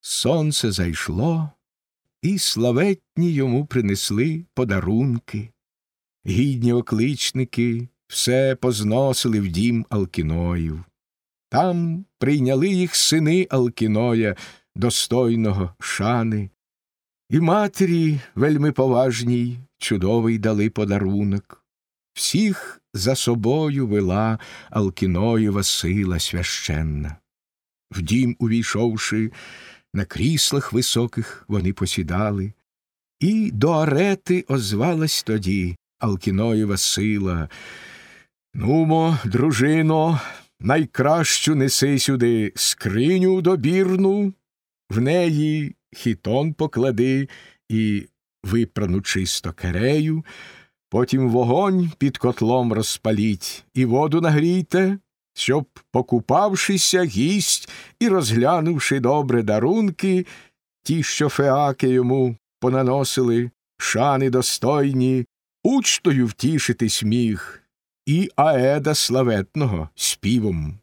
Сонце зайшло, і славетні йому принесли подарунки. Гідні окличники все позносили в дім Алкіноїв. Там прийняли їх сини Алкіноя, достойного шани, і матері вельми поважній чудовий дали подарунок. Всіх за собою вела Алкіноєва сила священна. В дім, увійшовши, на кріслах високих вони посідали, і до арети озвалась тоді Алкіноєва сила. Нумо, дружино, найкращу неси сюди скриню добірну, в неї хітон поклади і випрану чисто керею, потім вогонь під котлом розпаліть і воду нагрійте, щоб, покупавшися, гість і розглянувши добре дарунки, ті, що феаки йому понаносили, шани достойні, учтою втішитись міг, і аеда славетного співом.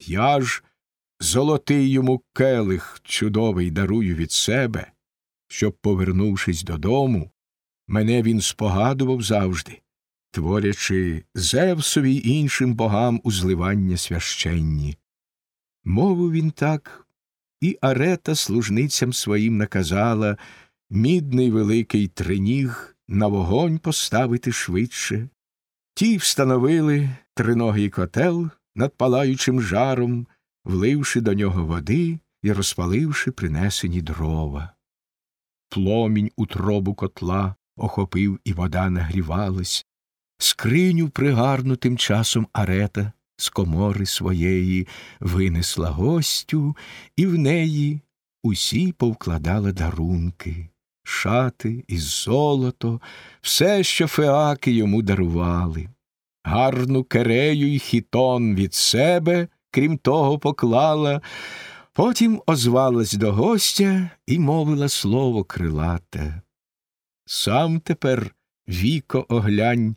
Я ж золотий йому келих чудовий дарую від себе, щоб, повернувшись додому, мене він спогадував завжди, творячи Зевсові й іншим богам узливання священні. Мовив він так, і арета служницям своїм наказала мідний великий триніг на вогонь поставити швидше. Ті встановили триногий котел над палаючим жаром, вливши до нього води і розпаливши принесені дрова. Пломінь у тробу котла охопив, і вода нагрівалась, скриню пригарну тим часом арета з комори своєї винесла гостю, і в неї усі повкладали дарунки, шати і золото, все, що феаки йому дарували. Гарну керею й хітон від себе, крім того, поклала, потім озвалась до гостя і мовила слово крилате. Сам тепер віко оглянь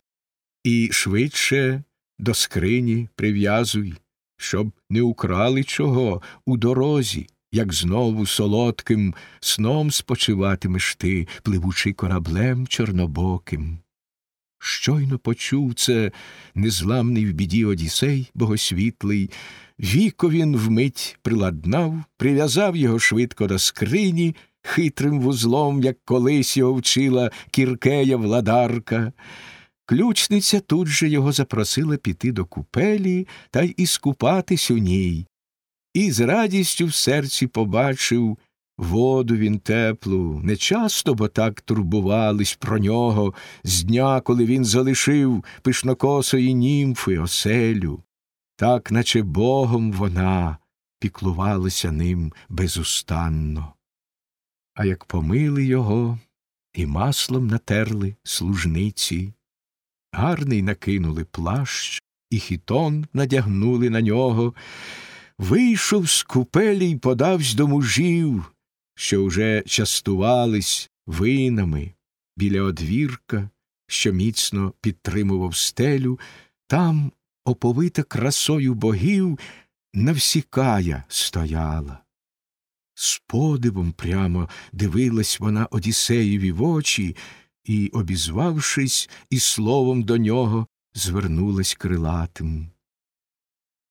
і швидше до скрині прив'язуй, щоб не украли чого у дорозі, як знову солодким сном спочиватимеш ти, пливучи кораблем чорнобоким. Щойно почув це незламний в біді Одісей богосвітлий, віко він вмить приладнав, прив'язав його швидко до скрині, хитрим вузлом, як колись його вчила кіркея владарка. Ключниця тут же його запросила піти до купелі та й іскупатись у ній, і з радістю в серці побачив воду він теплу, не часто, бо так турбувались про нього з дня, коли він залишив пишнокосої німфи оселю, так, наче богом вона піклувалася ним безустанно. А як помили його і маслом натерли служниці, гарний накинули плащ, і хітон надягнули на нього, вийшов з купелі й подавсь до мужів, що вже частувались винами біля одвірка, що міцно підтримував стелю, там, оповита красою богів, навсікая стояла. З подивом прямо дивилась вона Одіссеєві в очі і, обізвавшись, і словом до нього звернулась крилатим.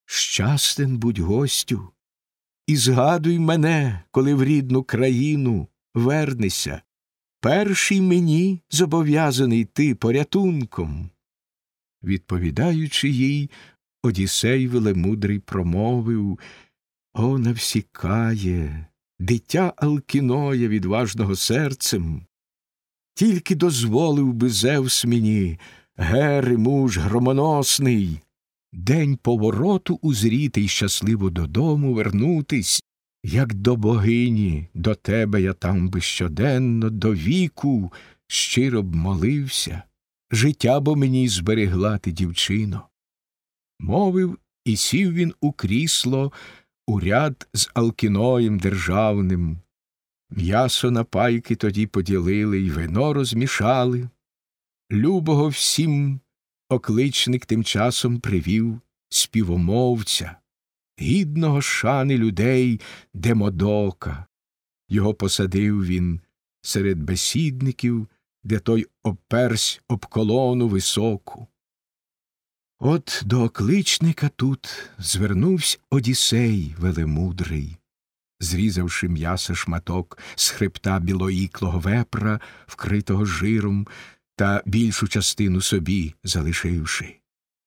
Щастен будь гостю, і згадуй мене, коли в рідну країну вернешся. Перший мені зобов'язаний ти порятунком. Відповідаючи їй, Одісей велемудрий промовив О, навсікає, дитя Алкіноя відважного серцем. Тільки дозволив би Зевс мені, гери муж громоносний, день повороту узріти й щасливо додому вернутись, як до богині, до тебе я там би щоденно, до віку щиро б молився, життя бо мені зберегла ти, дівчино. Мовив, і сів він у крісло, у ряд з Алкіноєм державним. М'ясо на пайки тоді поділили й вино розмішали. Любого всім окличник тим часом привів співомовця, гідного шани людей Демодока, Його посадив він серед бесідників, де той оперсь об колону високу. От до окличника тут звернувся Одісей велемудрий, зрізавши м'яса шматок з хребта білоїклого вепра, вкритого жиром, та більшу частину собі залишивши.